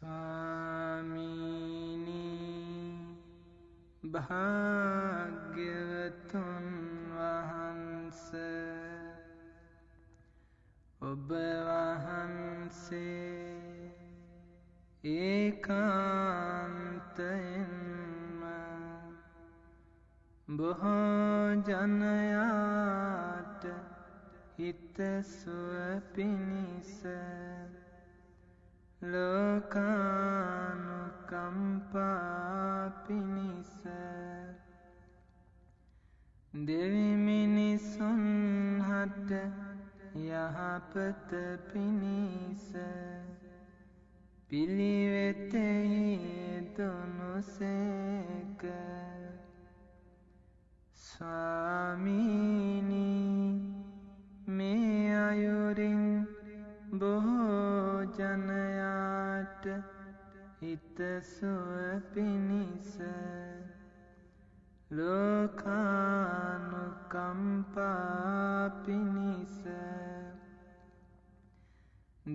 ස්වාමීනී භාග්‍යවතුන් වහන්ස ඔබ වහන්සේ ඒකාන්තයෙන්ම බොහෝ ජනයාට හිතසුව පිණිස ලෝකානුකම්පා පිණිස දෙවිමිනිසුන් හට යහපත පිණිස පිළිවෙතෙහි දුනුසේක ස්වාමීනී මේ අයුරින් බොහෝ ජනයාට හිතසුව පිණිස ලෝකානුකම්පා පිණිස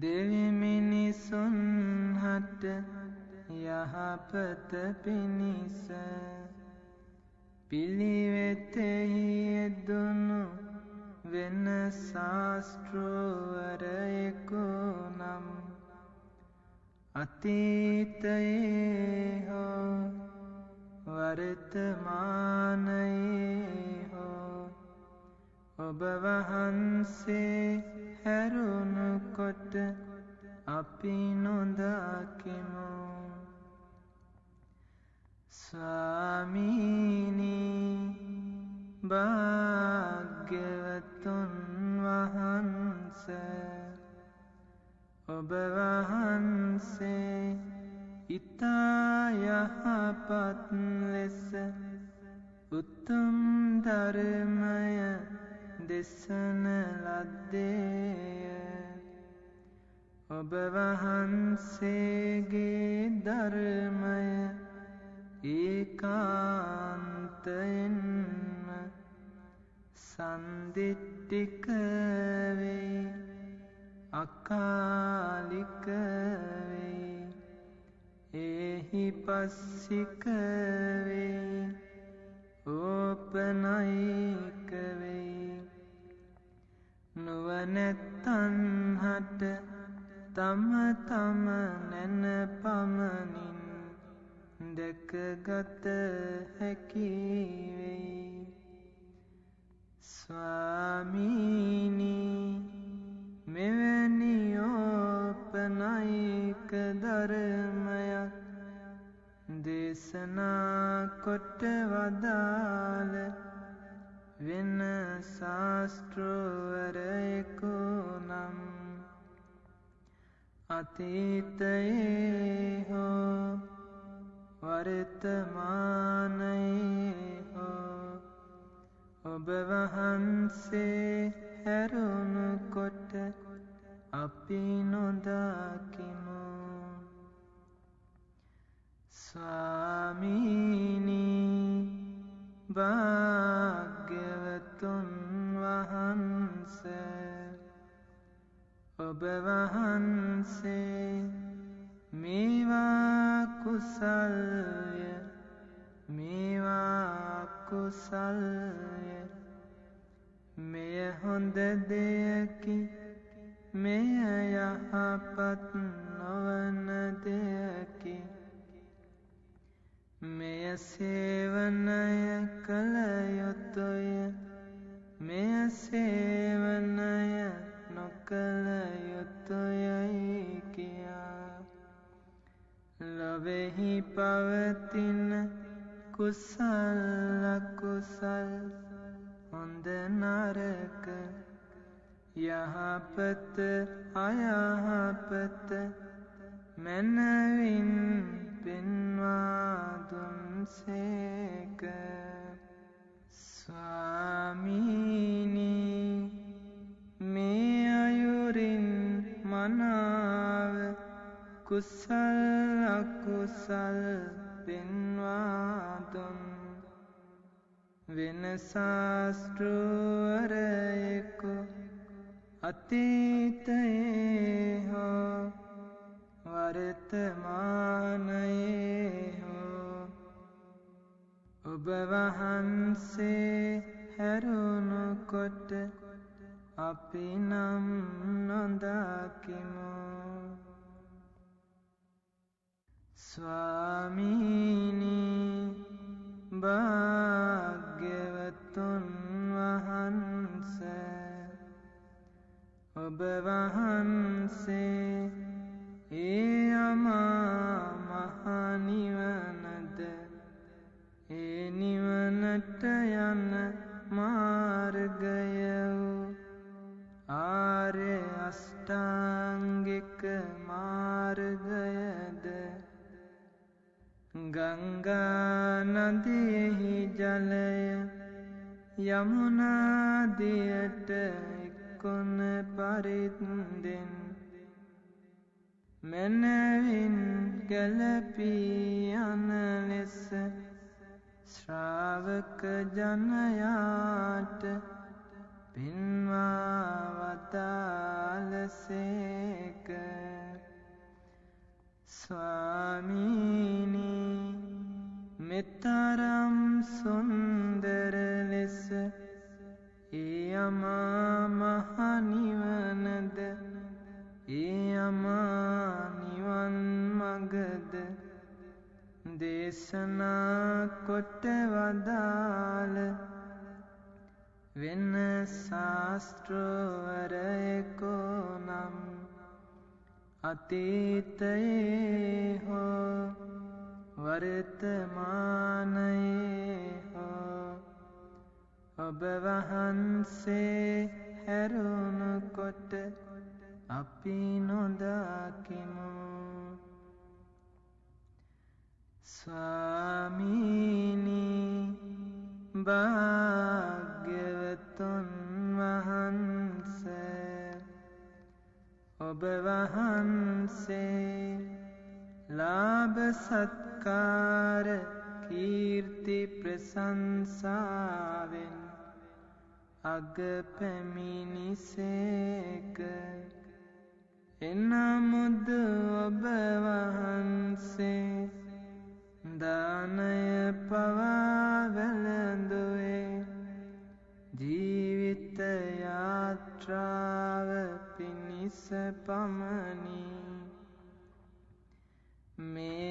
දෙවිමිනිසුන් හට යහපත පිණිස පිළිවෙතෙහි යෙදුණු වෙන ශාස්තෘවරයෙකු නම් අතීතයේ හෝ වර්තමානයේ හෝ ඔබ වහන්සේ හැරුණු කොට අපි නොදකිමු. ස්වාමීනී භාග්‍යවතුන් වහන්ස ඔබ වහන්සේ ඉතා යහපත් ලෙස අතීතයේ හෝ වර්තමානයේ හෝ ඔබ වහන්සේ හැරුණු කොට අපි නොදකිමු. ස්වාමීනී භාග්‍යවතුන් ඔබ වහන්සේ මේවා කුසල්ය මේවා කුසල්ය. මෙය හොඳ දෙයකි මෙය යහපත් කුසල් අකුසල් පෙන්වාදුන් වෙන ශාස්ටෘවරයෙකු අතීතයේ හෝ වර්තමානයේ හෝ ඔබ වහන්සේ හැරුණු කොට අපි නම් නොදකිමු. ස්වාමීනී භාග්‍යවතුන් වහන්ස ඔබ වහන්සේ ඒ අමා මහනිවනද ඒ නිවනට යන්න මාර්ගය වූ ආර්ය අෂ්ටාංගික ගංගානදයෙහි ජලය යමුනාදියට එක්කොන පරිත්දෙන් මැනවින් ගැලපී යන ලෙස ශ්‍රාවක ජනයාට පින්වාවතාලසේක ස්වාමීනී මෙතරම් සුන්දර ලෙස ඒ අමා මහනිවනද ඒ අමා නිවන් මගද දේශනා කොට වදාළ වෙන ශාස්ත්‍රවරයකෝ නම් අතීතයේ හෝ වර්තමානයේ හෝ ඔබ වහන්සේ හැරුණු කොට අපි නොදකිමු. ස්වාමීනී භාග්‍යවතුන් වහන්ස ඔබ වහන්සේ ලාභ සත්කාර කීර්ති ප්‍රසංසාවෙන් අග පැමිණිසේක එනමුද ඔබ වහන්සේ දානය පවාවැළඳුවේ? ජීවිත යාත්‍රාව පිණිස පමණි. මේ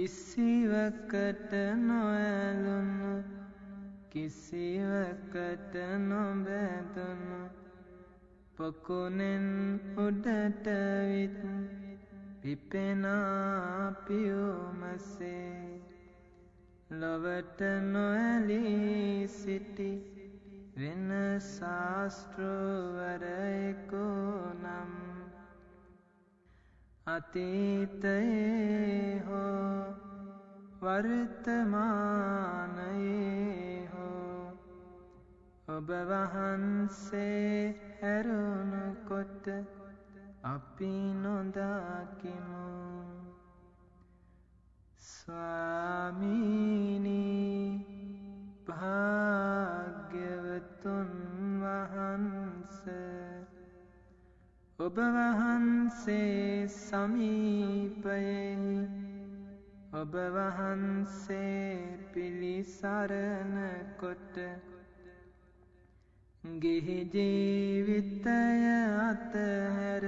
කිසිවකට නොඇලුණු කිසිවකට නොබැදුණු පොකුණෙන් උඩටවිත් පිපෙනා පියුමසේ. ලොවට නොඇලී සිටි වෙන ශාස්තෘවරයකු නම් අතීතයේ හෝ වර්තමානයේ හෝ ඔබ වහන්සේ හැරුණු කොට අපි නොදකිමු. ස්වාමීනී භාග්‍යවතුන් වහන්ස ඔබ වහන්සේ සමීපයෙහි ඔබ වහන්සේ පිළිසරණ කොට ගිහි ජීවිතය අතහැර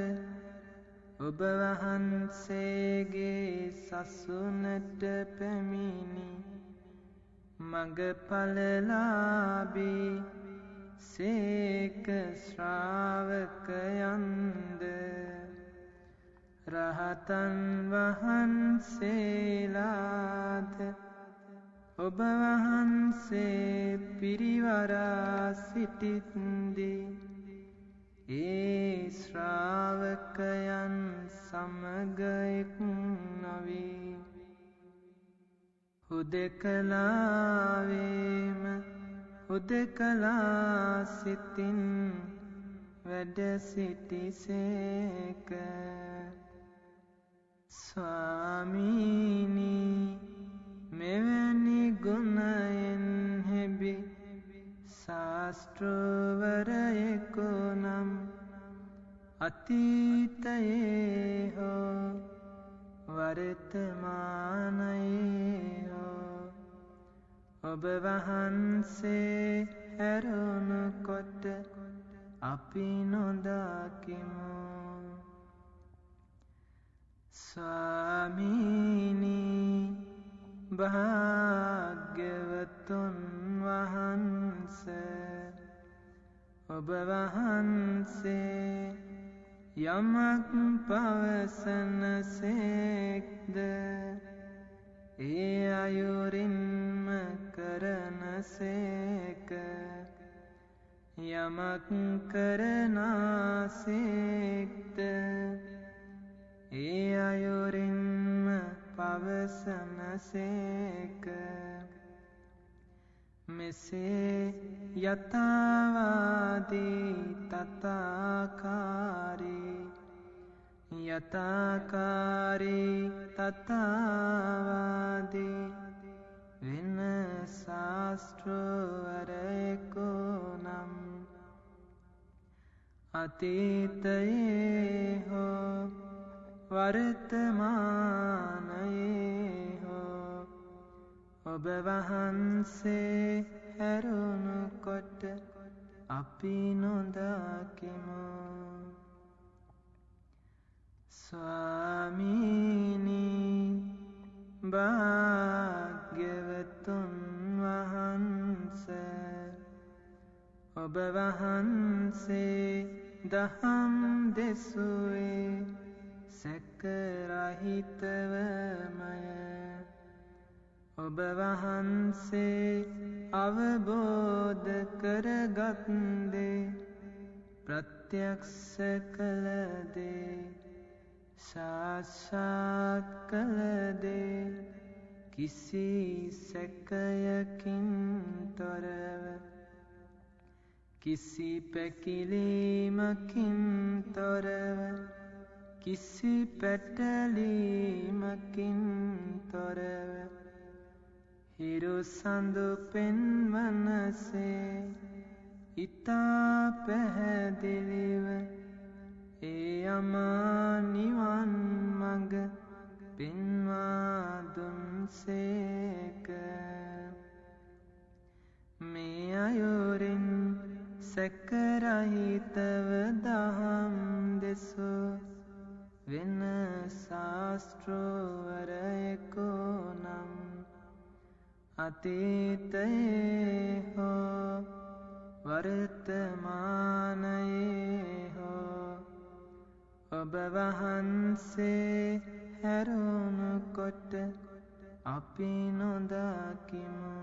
ඔබ වහන්සේගේ සසුනට පැමිණි මගපලලාබී සේක ශ්‍රාවකයන්ද රහතන් වහන්සේලාද ඔබ වහන්සේ පිරිවරා සිටිත්දී ඒ ශ්‍රාවකයන් සමගයෙක් නොවී. හුදකලාවේම හුදකලා සිතින් වැඩ සිටිසේක ස්වාමීනී මෙවැනි ගුණයෙන් හෙබි ශාස්තෘවරයෙකු නම් අතීතයේ හෝ වර්තමානයේ හෝ ඔබ වහන්සේ හැරුණු කොට අපි නොදකිමු. ස්වාමීනී භාග්‍යවතුන් වහන්ස ඔබ වහන්සේ යමක් පවසනසේක්ද ඒ අයුරින්ම කරනසේක යමක් කරනාසේක්ද ඒ අයුරින්ම පවසනසේක මෙසේ යථවාදී තතාකාරී යථාකාරී තතාවාදී වෙන ශාස්ට්‍රවරයකෝ නම් අතීතයේ හෝ වර්තමානයේ හෝ ඔබ වහන්සේ හැරුණු කොට අපි නොදකිමු. ස්වාමීනී භාග්‍යවතුන් වහන්ස ඔබ වහන්සේ දහම් දෙසුවේ සැකරහිතවමය ඔබ වහන්සේ අවබෝධ කරගත්දේ ප්‍රත්‍යක්ෂ කළදේ සාස්සාත් කළදේ කිසි සැකයකින් තොරව කිසි පැකිලීමකින් තොරව කිසි පැටලීමකින් තොරව හිරු සඳු පෙන්වනසේ ඉතා පැහැදිලිව ඒ අමානිවන් මග පෙන්වාදුන්සේක මේ අයුරින් සැකරහිතව දහම් දෙසු වෙන ශාස්ට්‍රෝවරයකෝ නම් අතීතයේ හෝ වර්තමානයේ හෝ ඔබ වහන්සේ හැරුණු කොට අපි නොදකිමු.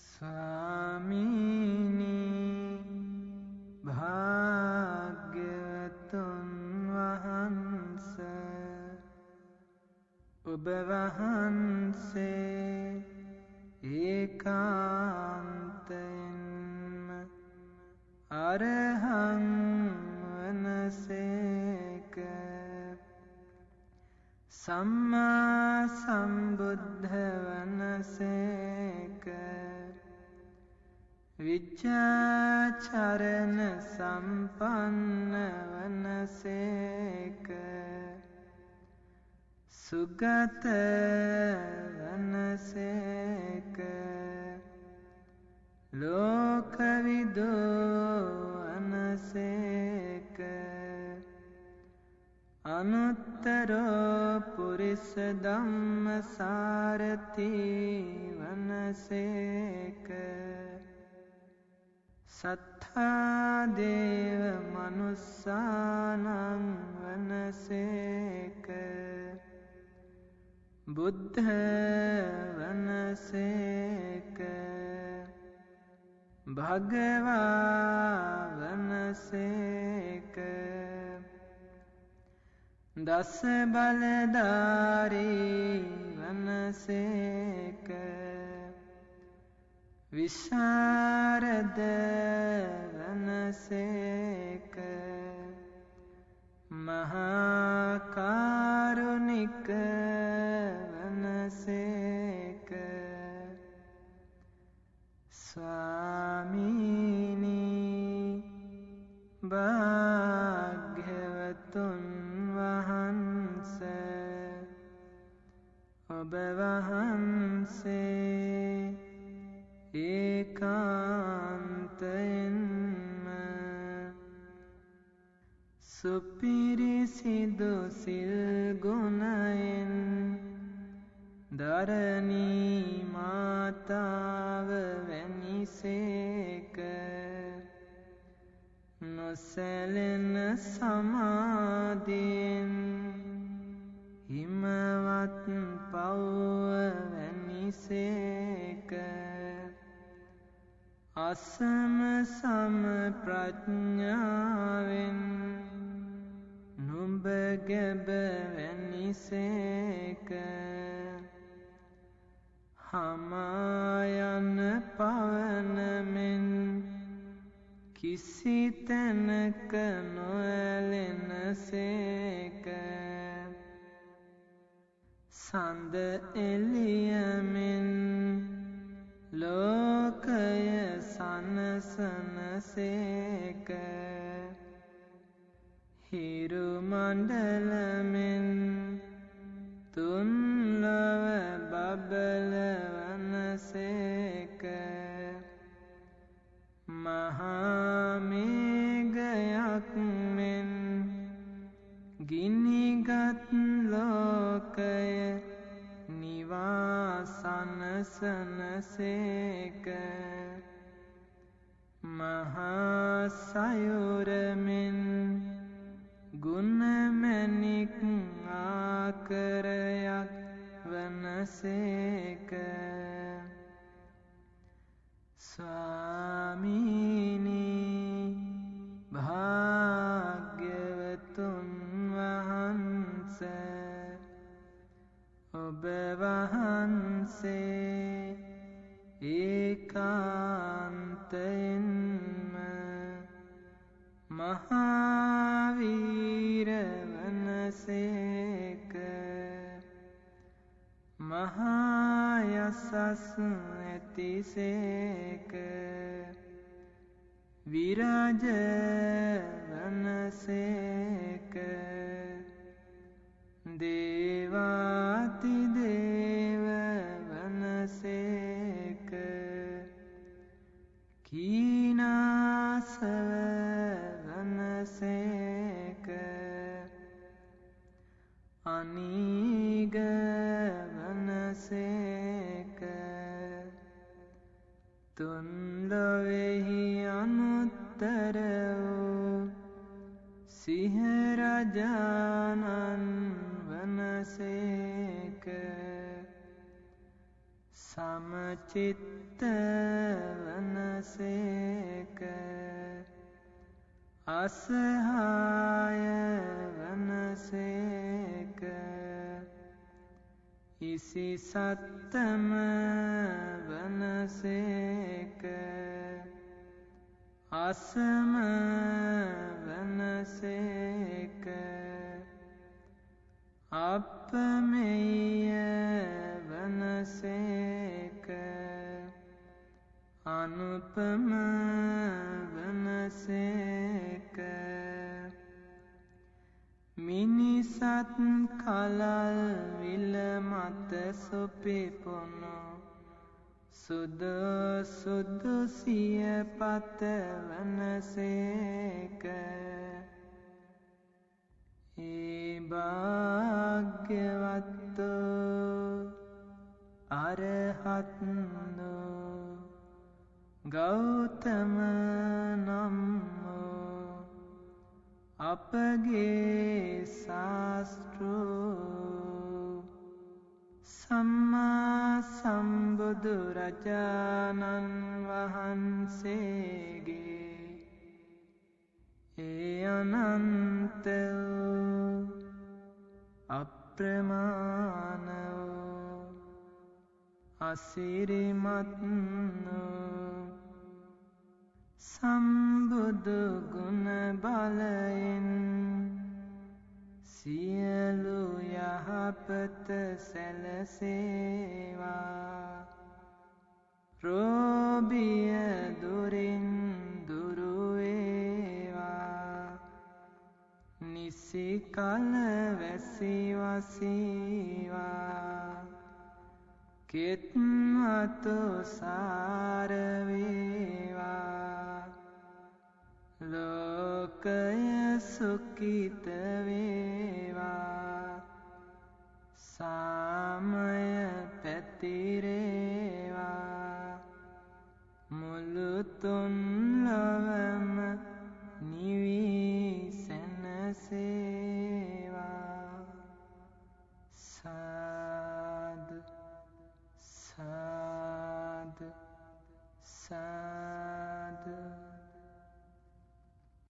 ස්වාමීනී භාග්‍යවතුන් ඔබ වහන්සේ ඒකාන්තයෙන්ම අරහං වනසේක සම්මා සම්බුද්ධ වනසේක. විච්චාචරණ සම්පන්න සුගත වනසේක. ලෝකවිදෝ අනසේක අනුත්තරෝ පුරිස ධම්ම සාරති වනසේක සත්තාදේව මනුස්සානං වනසේක. බුද්ධ වනසේක භගවා වනසේක දස බලධාරී වනසේක විශාරද වනසේක මහාකාරුණික ස්වාමීනී අසම සනසන සේක හිරු මණ්ඩලමෙන් තුන්ලොව බබලවනසේක මහාමේගයක් මෙන් ගිනිගත් ලෝකය නිවාසනසනසේක. මහාසයුරමෙන් ගුණමැනික් ආකරයක් වනසේක. ස්වාමීනී භාග්‍යවතුන් सु विराज සමචිත්ත වනසේක අසහාය වනසේක ඉසි සත්තම වනසේක අසම වනසේක අපමෙය වනසේක අනුපම වනසේක මිනිසත් කලල් විල මත සොපිපොනු සුද සුදුසිය පත වනසේක ඒ භාග්‍යවත්තු අරහත්නු ගෞතම නම්මෝ අපගේ ශාස්තෘ සම්මා සම්බුදුරජාණන් වහන්සේගේ ඒ අනන්ත වූ අප්‍රමාණ වූ අසිරිමත් වූ සම්බුදු ගුණ බලයෙන් සියලු යහපත සැලසේවා. රෝබිය දුරින් දුරුවේවා නිසි කල වැසිවසීවා කෙත්මතු සාරවේවා ලෝකය සුකිත වේවා. සාමය පැතිර